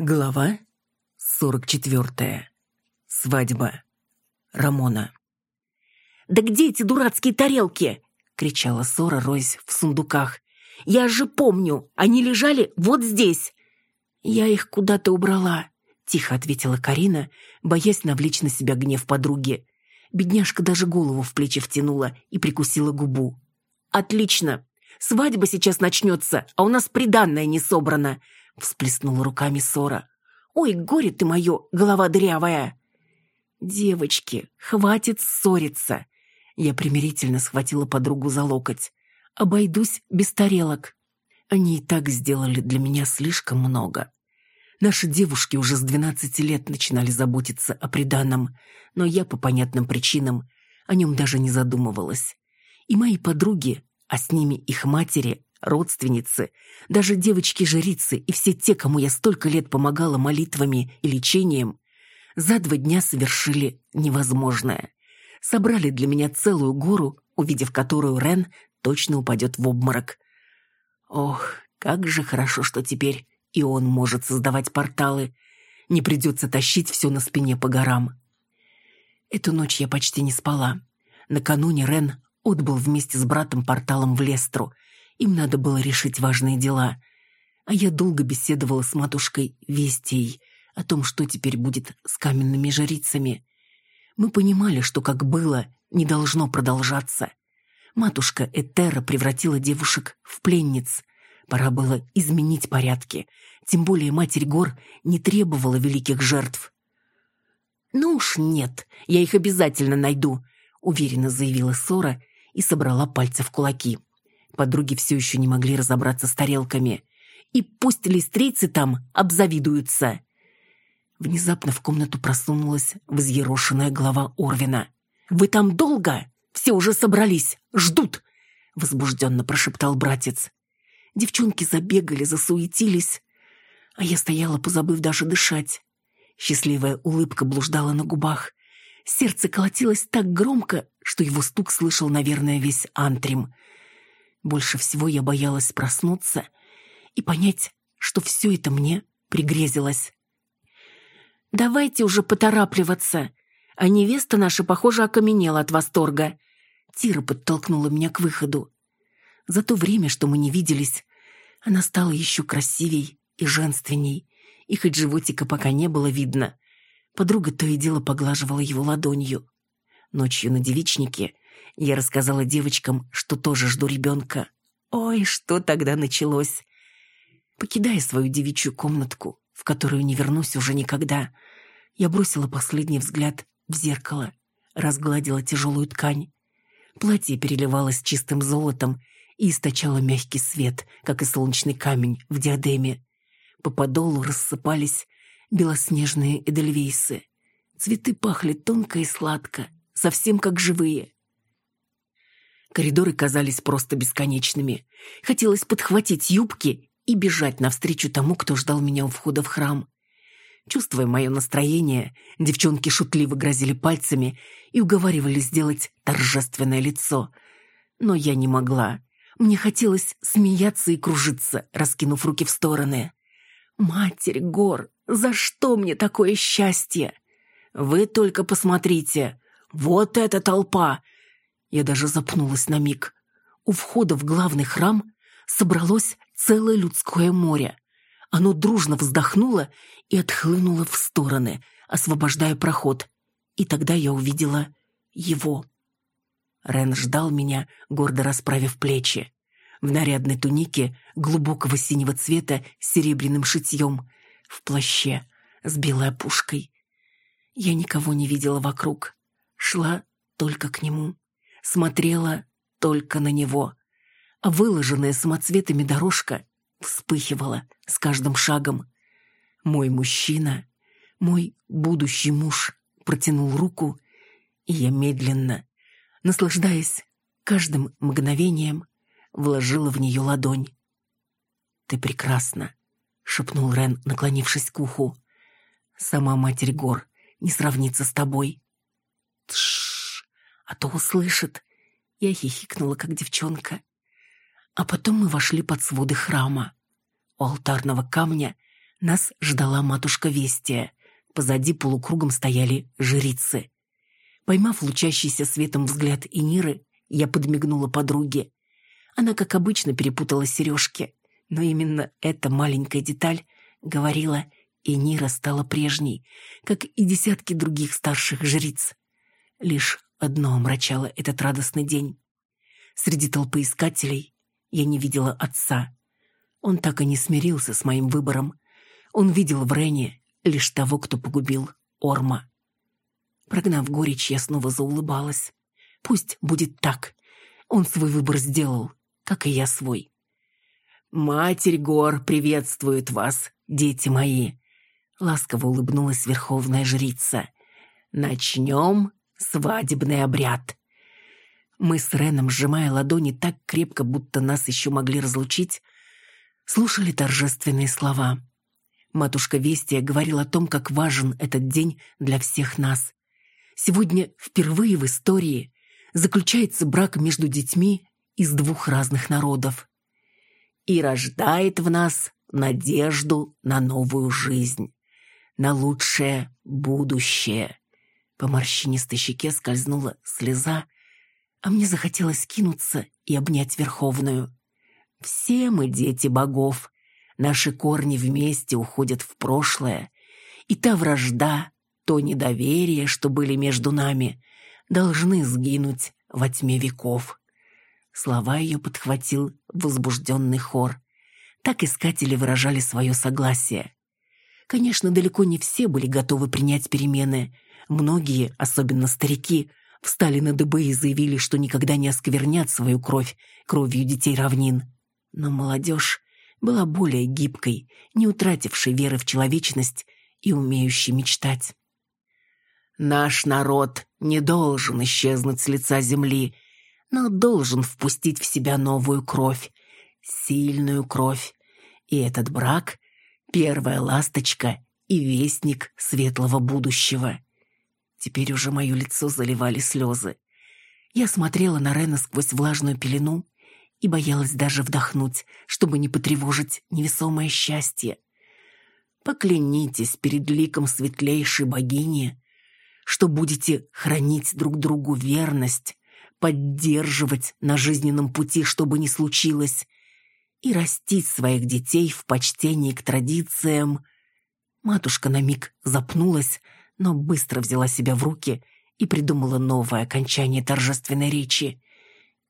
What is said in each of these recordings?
Глава 44. Свадьба. Рамона. «Да где эти дурацкие тарелки?» — кричала Сора, роясь в сундуках. «Я же помню, они лежали вот здесь!» «Я их куда-то убрала», — тихо ответила Карина, боясь навлечь на себя гнев подруги. Бедняжка даже голову в плечи втянула и прикусила губу. «Отлично! Свадьба сейчас начнется, а у нас приданное не собрано!» Всплеснула руками Сора. «Ой, горе ты мое, голова дырявая!» «Девочки, хватит ссориться!» Я примирительно схватила подругу за локоть. «Обойдусь без тарелок». Они и так сделали для меня слишком много. Наши девушки уже с двенадцати лет начинали заботиться о приданом, но я по понятным причинам о нем даже не задумывалась. И мои подруги, а с ними их матери, родственницы, даже девочки-жрицы и все те, кому я столько лет помогала молитвами и лечением, за два дня совершили невозможное. Собрали для меня целую гору, увидев которую Рен точно упадет в обморок. Ох, как же хорошо, что теперь и он может создавать порталы. Не придется тащить все на спине по горам. Эту ночь я почти не спала. Накануне Рен отбыл вместе с братом порталом в Лестру — им надо было решить важные дела. А я долго беседовала с матушкой Вестией о том, что теперь будет с каменными жрицами. Мы понимали, что как было, не должно продолжаться. Матушка Этера превратила девушек в пленниц. Пора было изменить порядки. Тем более Матерь Гор не требовала великих жертв. «Ну уж нет, я их обязательно найду», — уверенно заявила Сора и собрала пальцы в кулаки. Подруги все еще не могли разобраться с тарелками. И пусть листрийцы там обзавидуются. Внезапно в комнату просунулась взъерошенная голова Орвина. «Вы там долго? Все уже собрались, ждут!» Возбужденно прошептал братец. Девчонки забегали, засуетились, а я стояла, позабыв даже дышать. Счастливая улыбка блуждала на губах. Сердце колотилось так громко, что его стук слышал, наверное, весь антрим — больше всего я боялась проснуться и понять, что все это мне пригрезилось. «Давайте уже поторапливаться!» А невеста наша, похоже, окаменела от восторга. Тира подтолкнула меня к выходу. За то время, что мы не виделись, она стала еще красивей и женственней, и хоть животика пока не было видно, подруга то и дело поглаживала его ладонью. Ночью на девичнике я рассказала девочкам, что тоже жду ребенка. Ой, что тогда началось? Покидая свою девичью комнатку, в которую не вернусь уже никогда, я бросила последний взгляд в зеркало, разгладила тяжелую ткань. Платье переливалось чистым золотом и источало мягкий свет, как и солнечный камень в диадеме. По подолу рассыпались белоснежные эдельвейсы. Цветы пахли тонко и сладко, совсем как живые. Коридоры казались просто бесконечными. Хотелось подхватить юбки и бежать навстречу тому, кто ждал меня у входа в храм. Чувствуя мое настроение, девчонки шутливо грозили пальцами и уговаривали сделать торжественное лицо. Но я не могла. Мне хотелось смеяться и кружиться, раскинув руки в стороны. «Матерь гор, за что мне такое счастье?» «Вы только посмотрите! Вот эта толпа! Я даже запнулась на миг. У входа в главный храм собралось целое людское море. Оно дружно вздохнуло и отхлынуло в стороны, освобождая проход. И тогда я увидела его. Рен ждал меня, гордо расправив плечи. В нарядной тунике глубокого синего цвета с серебряным шитьем, в плаще с белой опушкой. Я никого не видела вокруг. Шла только к нему смотрела только на него. А выложенная самоцветами дорожка вспыхивала с каждым шагом. Мой мужчина, мой будущий муж протянул руку, и я медленно, наслаждаясь каждым мгновением, вложила в нее ладонь. «Ты прекрасна», — шепнул Рен, наклонившись к уху. «Сама Матерь Гор не сравнится с тобой». «Тш!» А то услышит. Я хихикнула, как девчонка. А потом мы вошли под своды храма. У алтарного камня Нас ждала матушка Вестия. Позади полукругом стояли жрицы. Поймав лучащийся светом взгляд Иниры, я подмигнула подруге. Она, как обычно, перепутала сережки. Но именно эта маленькая деталь говорила, Инира стала прежней, как и десятки других старших жриц. Лишь одно омрачало этот радостный день. Среди толпы искателей я не видела отца. Он так и не смирился с моим выбором. Он видел в Рене лишь того, кто погубил Орма. Прогнав горечь, я снова заулыбалась. Пусть будет так. Он свой выбор сделал, как и я свой. «Матерь гор приветствует вас, дети мои!» Ласково улыбнулась верховная жрица. «Начнем свадебный обряд!» Мы с Реном, сжимая ладони так крепко, будто нас еще могли разлучить, слушали торжественные слова. Матушка Вестия говорила о том, как важен этот день для всех нас. Сегодня впервые в истории заключается брак между детьми из двух разных народов. И рождает в нас надежду на новую жизнь, на лучшее будущее. По морщинистой щеке скользнула слеза, а мне захотелось кинуться и обнять Верховную. Все мы дети богов, наши корни вместе уходят в прошлое, и та вражда, то недоверие, что были между нами, должны сгинуть во тьме веков. Слова ее подхватил возбужденный хор. Так искатели выражали свое согласие. Конечно, далеко не все были готовы принять перемены. Многие, особенно старики, встали на дыбы и заявили, что никогда не осквернят свою кровь кровью детей равнин. Но молодежь была более гибкой, не утратившей веры в человечность и умеющей мечтать. «Наш народ не должен исчезнуть с лица земли, но должен впустить в себя новую кровь, сильную кровь. И этот брак — первая ласточка и вестник светлого будущего». Теперь уже мое лицо заливали слезы. Я смотрела на Рена сквозь влажную пелену и боялась даже вдохнуть, чтобы не потревожить невесомое счастье. Поклянитесь перед ликом светлейшей богини, что будете хранить друг другу верность, поддерживать на жизненном пути, что бы ни случилось, и растить своих детей в почтении к традициям. Матушка на миг запнулась, но быстро взяла себя в руки и придумала новое окончание торжественной речи.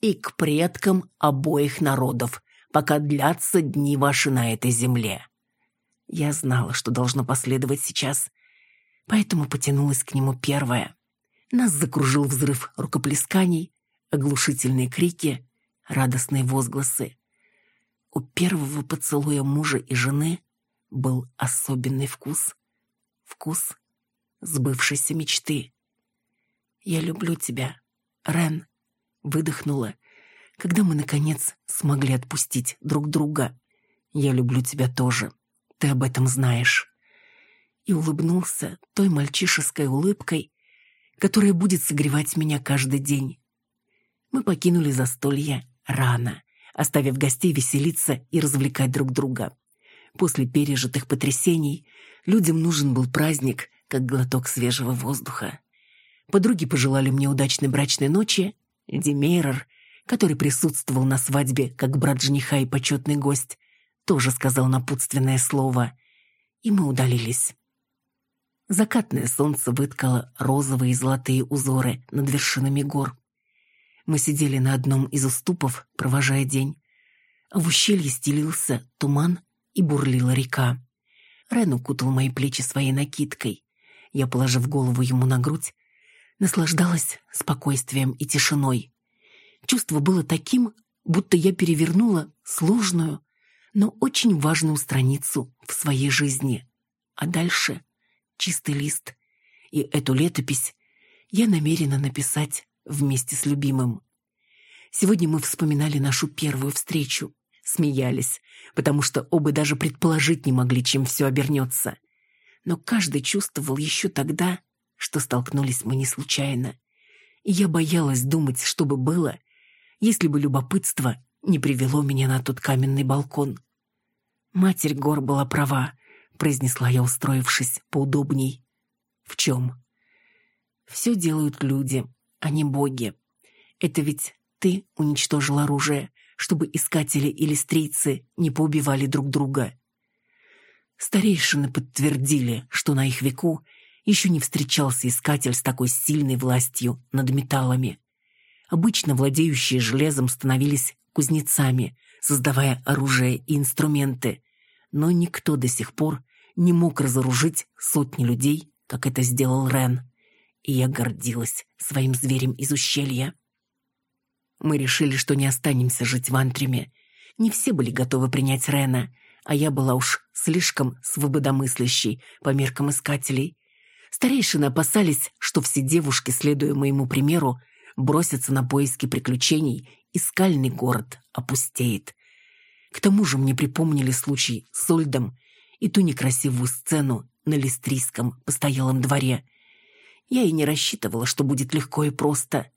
«И к предкам обоих народов, пока длятся дни ваши на этой земле». Я знала, что должно последовать сейчас, поэтому потянулась к нему первая. Нас закружил взрыв рукоплесканий, оглушительные крики, радостные возгласы. У первого поцелуя мужа и жены был особенный вкус. Вкус сбывшейся мечты. «Я люблю тебя, Рен», — выдохнула, когда мы, наконец, смогли отпустить друг друга. «Я люблю тебя тоже, ты об этом знаешь». И улыбнулся той мальчишеской улыбкой, которая будет согревать меня каждый день. Мы покинули застолье рано, оставив гостей веселиться и развлекать друг друга. После пережитых потрясений людям нужен был праздник, как глоток свежего воздуха. Подруги пожелали мне удачной брачной ночи. Демейрор, который присутствовал на свадьбе как брат жениха и почетный гость, тоже сказал напутственное слово. И мы удалились. Закатное солнце выткало розовые и золотые узоры над вершинами гор. Мы сидели на одном из уступов, провожая день. В ущелье стелился туман и бурлила река. Рен укутал мои плечи своей накидкой. Я, положив голову ему на грудь, наслаждалась спокойствием и тишиной. Чувство было таким, будто я перевернула сложную, но очень важную страницу в своей жизни. А дальше чистый лист. И эту летопись я намерена написать вместе с любимым. Сегодня мы вспоминали нашу первую встречу, смеялись, потому что оба даже предположить не могли, чем все обернется но каждый чувствовал еще тогда, что столкнулись мы не случайно. И я боялась думать, что бы было, если бы любопытство не привело меня на тот каменный балкон. Матерь гор была права, — произнесла я, устроившись поудобней. «В чем?» «Все делают люди, а не боги. Это ведь ты уничтожил оружие, чтобы искатели или стрийцы не поубивали друг друга». Старейшины подтвердили, что на их веку еще не встречался искатель с такой сильной властью над металлами. Обычно владеющие железом становились кузнецами, создавая оружие и инструменты, но никто до сих пор не мог разоружить сотни людей, как это сделал Рен. И я гордилась своим зверем из ущелья. Мы решили, что не останемся жить в Антриме. Не все были готовы принять Рена, а я была уж слишком свободомыслящей по меркам искателей. Старейшины опасались, что все девушки, следуя моему примеру, бросятся на поиски приключений, и скальный город опустеет. К тому же мне припомнили случай с Ольдом и ту некрасивую сцену на Листрийском постоялом дворе. Я и не рассчитывала, что будет легко и просто,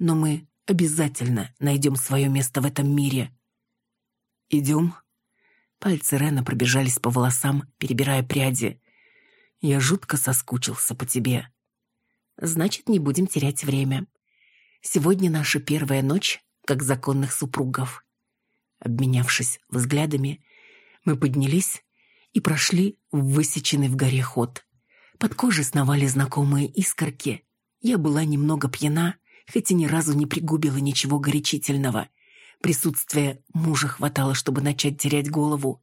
но мы обязательно найдем свое место в этом мире. «Идем?» Пальцы Рена пробежались по волосам, перебирая пряди. «Я жутко соскучился по тебе». «Значит, не будем терять время. Сегодня наша первая ночь, как законных супругов». Обменявшись взглядами, мы поднялись и прошли в высеченный в горе ход. Под кожей сновали знакомые искорки. Я была немного пьяна, хоть и ни разу не пригубила ничего горячительного — Присутствия мужа хватало, чтобы начать терять голову.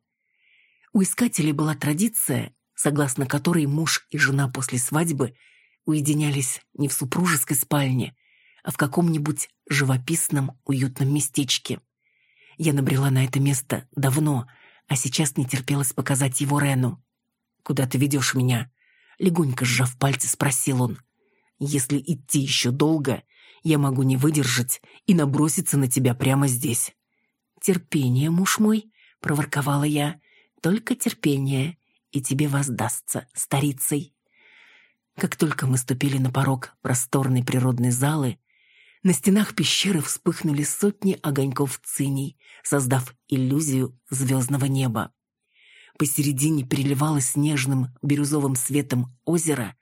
У искателей была традиция, согласно которой муж и жена после свадьбы уединялись не в супружеской спальне, а в каком-нибудь живописном, уютном местечке. Я набрела на это место давно, а сейчас не терпелось показать его Рену. «Куда ты ведешь меня?» Легонько сжав пальцы, спросил он. «Если идти еще долго, я могу не выдержать и наброситься на тебя прямо здесь». «Терпение, муж мой», — проворковала я, — «только терпение, и тебе воздастся старицей». Как только мы ступили на порог просторной природной залы, на стенах пещеры вспыхнули сотни огоньков циней, создав иллюзию звездного неба. Посередине переливалось нежным бирюзовым светом озеро,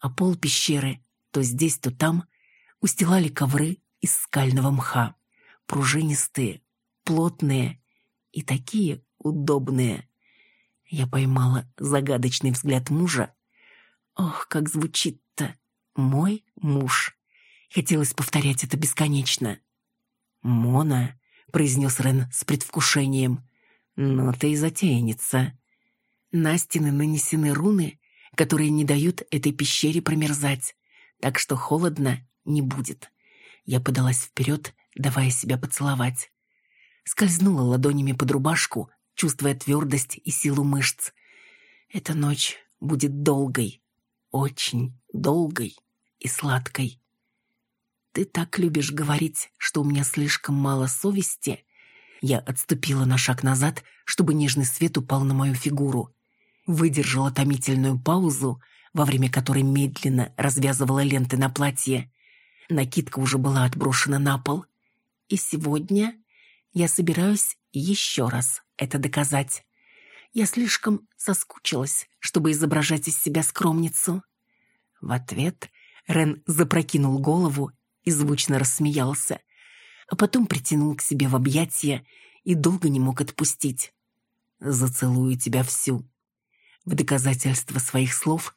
а пол пещеры то здесь, то там устилали ковры из скального мха, пружинистые, плотные и такие удобные. Я поймала загадочный взгляд мужа. Ох, как звучит-то «мой муж». Хотелось повторять это бесконечно. «Мона», — произнес Рен с предвкушением, — «ну ты и затейница». На стены нанесены руны, которые не дают этой пещере промерзать, так что холодно не будет. Я подалась вперед, давая себя поцеловать. Скользнула ладонями под рубашку, чувствуя твердость и силу мышц. Эта ночь будет долгой, очень долгой и сладкой. Ты так любишь говорить, что у меня слишком мало совести. Я отступила на шаг назад, чтобы нежный свет упал на мою фигуру. Выдержала томительную паузу, во время которой медленно развязывала ленты на платье. Накидка уже была отброшена на пол. И сегодня я собираюсь еще раз это доказать. Я слишком соскучилась, чтобы изображать из себя скромницу. В ответ Рен запрокинул голову и звучно рассмеялся, а потом притянул к себе в объятия и долго не мог отпустить. «Зацелую тебя всю». В доказательство своих слов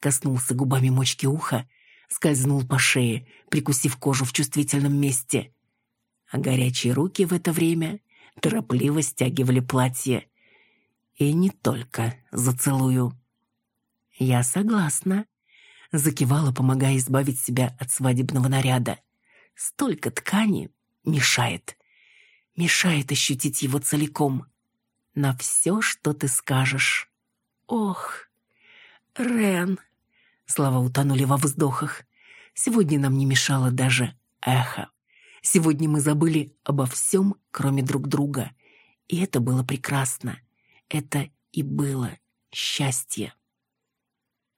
коснулся губами мочки уха скользнул по шее, прикусив кожу в чувствительном месте. А горячие руки в это время торопливо стягивали платье. И не только зацелую. «Я согласна», — закивала, помогая избавить себя от свадебного наряда. «Столько ткани мешает. Мешает ощутить его целиком. На все, что ты скажешь. Ох, Рен, Слова утонули во вздохах. Сегодня нам не мешало даже эхо. Сегодня мы забыли обо всем, кроме друг друга. И это было прекрасно. Это и было счастье.